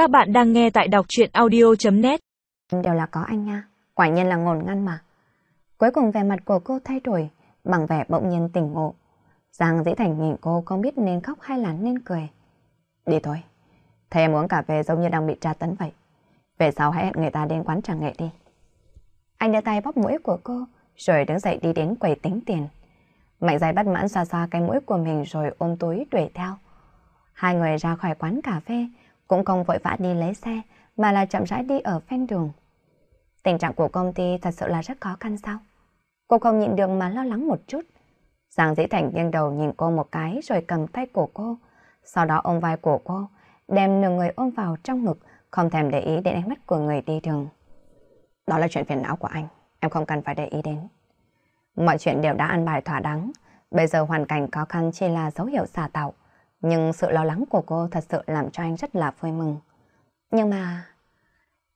Các bạn đang nghe tại đọc chuyện audio.net Đều là có anh nha, quả nhiên là ngồn ngăn mà. Cuối cùng vẻ mặt của cô thay đổi, bằng vẻ bỗng nhiên tỉnh ngộ. Giang dĩ thành nhìn cô không biết nên khóc hay là nên cười. Đi thôi, thầy em uống cà phê giống như đang bị tra tấn vậy. Về sau hãy hẹn người ta đến quán trà nghệ đi. Anh đưa tay bóp mũi của cô, rồi đứng dậy đi đến quầy tính tiền. Mạnh dài bắt mãn xa xa cái mũi của mình rồi ôm túi đuổi theo. Hai người ra khỏi quán cà phê, cũng không vội vã đi lấy xe, mà là chậm rãi đi ở ven đường. Tình trạng của công ty thật sự là rất khó khăn sao? Cô không nhịn được mà lo lắng một chút. Giang Dĩ Thành nghiêng đầu nhìn cô một cái rồi cầm tay của cô, sau đó ôm vai của cô, đem nửa người ôm vào trong ngực, không thèm để ý đến ánh mắt của người đi đường. Đó là chuyện phiền não của anh, em không cần phải để ý đến. Mọi chuyện đều đã ăn bài thỏa đáng, bây giờ hoàn cảnh khó khăn chỉ là dấu hiệu xả tạo, nhưng sự lo lắng của cô thật sự làm cho anh rất là vui mừng. Nhưng mà...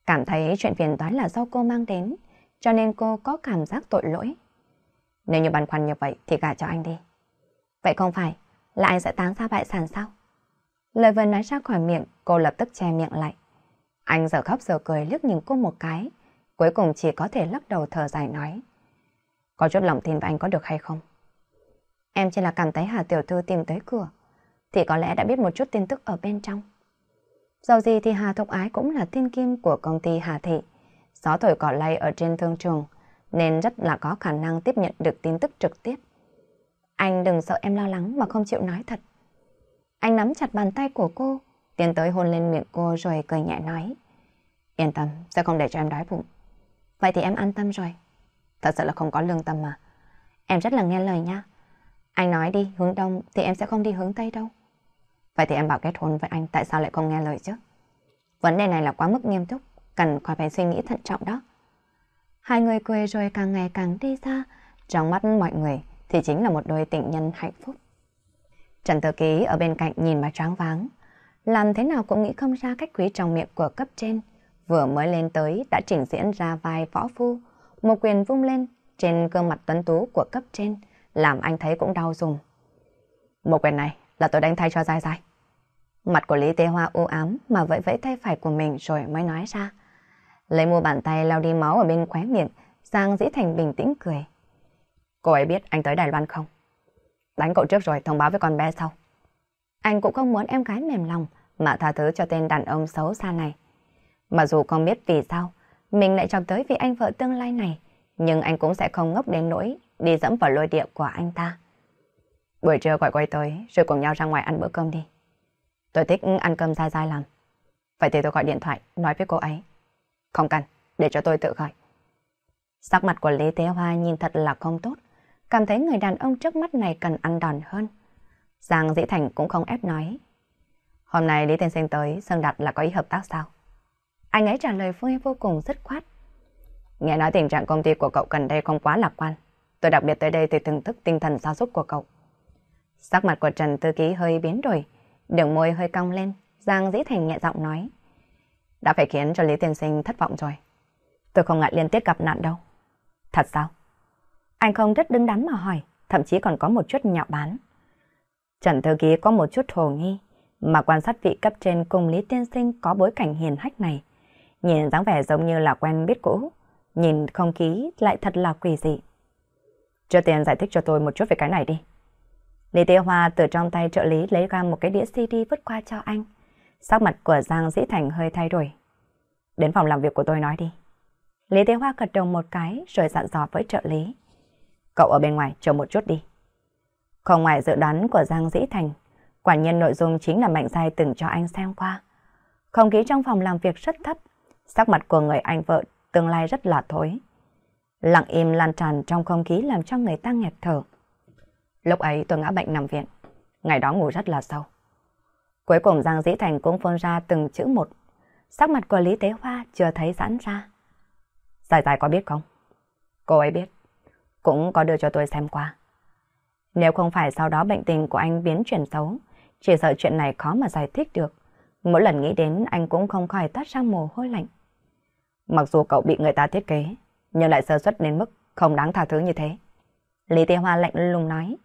Cảm thấy chuyện phiền toái là do cô mang đến, cho nên cô có cảm giác tội lỗi. Nếu như băn khoăn như vậy thì gả cho anh đi. Vậy không phải là anh sẽ tán ra bại sản sao? Lời vừa nói ra khỏi miệng, cô lập tức che miệng lại. Anh giờ khóc giờ cười liếc nhìn cô một cái, cuối cùng chỉ có thể lắc đầu thở dài nói. Có chút lòng tin vào anh có được hay không? Em chỉ là cảm thấy Hà Tiểu Thư tìm tới cửa, thì có lẽ đã biết một chút tin tức ở bên trong. Dầu gì thì Hà Thục Ái cũng là thiên kim của công ty Hà Thị. Gió thổi cỏ lay ở trên thương trường, nên rất là có khả năng tiếp nhận được tin tức trực tiếp. Anh đừng sợ em lo lắng mà không chịu nói thật. Anh nắm chặt bàn tay của cô, tiến tới hôn lên miệng cô rồi cười nhẹ nói. Yên tâm, sẽ không để cho em đói bụng. Vậy thì em an tâm rồi. Thật sự là không có lương tâm mà. Em rất là nghe lời nha. Anh nói đi hướng đông thì em sẽ không đi hướng tây đâu. Vậy thì em bảo kết hôn với anh tại sao lại không nghe lời chứ? Vấn đề này là quá mức nghiêm túc, cần khỏi phải suy nghĩ thận trọng đó. Hai người cười rồi càng ngày càng đi xa, trong mắt mọi người thì chính là một đôi tình nhân hạnh phúc. Trần Tử Ký ở bên cạnh nhìn mà tráng váng, làm thế nào cũng nghĩ không ra cách quý trong miệng của cấp trên. Vừa mới lên tới đã trình diễn ra vai võ phu, một quyền vung lên trên gương mặt tuấn tú của cấp trên, làm anh thấy cũng đau dùng. Một quyền này là tôi đánh thay cho dai dai. Mặt của Lý Tê Hoa u ám mà vẫy vẫy tay phải của mình rồi mới nói ra. Lấy mua bàn tay lau đi máu ở bên khóe miệng, Giang Dĩ Thành bình tĩnh cười. Cô ấy biết anh tới Đài Loan không? Đánh cậu trước rồi thông báo với con bé sau. Anh cũng không muốn em gái mềm lòng mà tha thứ cho tên đàn ông xấu xa này. Mà dù không biết vì sao, mình lại chọc tới vì anh vợ tương lai này, nhưng anh cũng sẽ không ngốc đến nỗi đi dẫm vào lôi địa của anh ta. Buổi trưa gọi quay tới, rồi cùng nhau ra ngoài ăn bữa cơm đi. Tôi thích ăn cơm dai dai lắm Vậy thì tôi gọi điện thoại, nói với cô ấy. Không cần, để cho tôi tự gọi. Sắc mặt của Lý Tế Hoa nhìn thật là không tốt, cảm thấy người đàn ông trước mắt này cần ăn đòn hơn. Giang Dĩ Thành cũng không ép nói. Hôm nay Lý Tiên Sinh tới, Sơn Đạt là có ý hợp tác sao? Anh ấy trả lời vui vô cùng dứt khoát. Nghe nói tình trạng công ty của cậu gần đây không quá lạc quan. Tôi đặc biệt tới đây để thưởng thức tinh thần sa sút của cậu. Sắc mặt của Trần Tư Ký hơi biến đổi, đường môi hơi cong lên, Giang Dĩ Thành nhẹ giọng nói. Đã phải khiến cho Lý Tiên Sinh thất vọng rồi. Tôi không ngại liên tiếp gặp nạn đâu. Thật sao? Anh không rất đứng đắn mà hỏi, thậm chí còn có một chút nhạo bán. Trần Thư Ký có một chút hồ nghi, mà quan sát vị cấp trên cùng Lý Tiên Sinh có bối cảnh hiền hách này. Nhìn dáng vẻ giống như là quen biết cũ, nhìn không khí lại thật là quỷ dị. Trước tiên giải thích cho tôi một chút về cái này đi. Lý Tiêu Hoa từ trong tay trợ lý lấy ra một cái đĩa CD vứt qua cho anh. Sắc mặt của Giang Dĩ Thành hơi thay đổi. Đến phòng làm việc của tôi nói đi. Lý Tiêu Hoa gật đầu một cái rồi dặn dò với trợ lý. Cậu ở bên ngoài chờ một chút đi. Không ngoài dự đoán của Giang Dĩ Thành, quả nhiên nội dung chính là mạnh dai từng cho anh xem qua. Không khí trong phòng làm việc rất thấp, sắc mặt của người anh vợ tương lai rất là thối. Lặng im lan tràn trong không khí làm cho người ta nghẹt thở. Lúc ấy tôi ngã bệnh nằm viện, ngày đó ngủ rất là sâu. Cuối cùng Giang Dĩ Thành cũng phun ra từng chữ một. Sắc mặt của Lý Tế Hoa chưa thấy giãn ra. Giải giải có biết không? Cô ấy biết. Cũng có đưa cho tôi xem qua. Nếu không phải sau đó bệnh tình của anh biến chuyển xấu, chỉ sợ chuyện này khó mà giải thích được. Mỗi lần nghĩ đến anh cũng không khỏi tắt ra mồ hôi lạnh. Mặc dù cậu bị người ta thiết kế, nhưng lại sơ suất đến mức không đáng tha thứ như thế. Lý Tế Hoa lạnh lùng nói.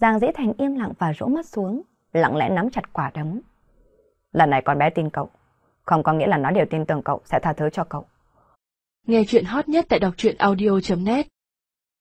Giang Dĩ Thành im lặng và rũ mắt xuống, lặng lẽ nắm chặt quả đấm. Lần này con bé tin cậu, không có nghĩa là nó đều tin tưởng cậu sẽ tha thứ cho cậu. Nghe chuyện hot nhất tại đọc truyện audio.net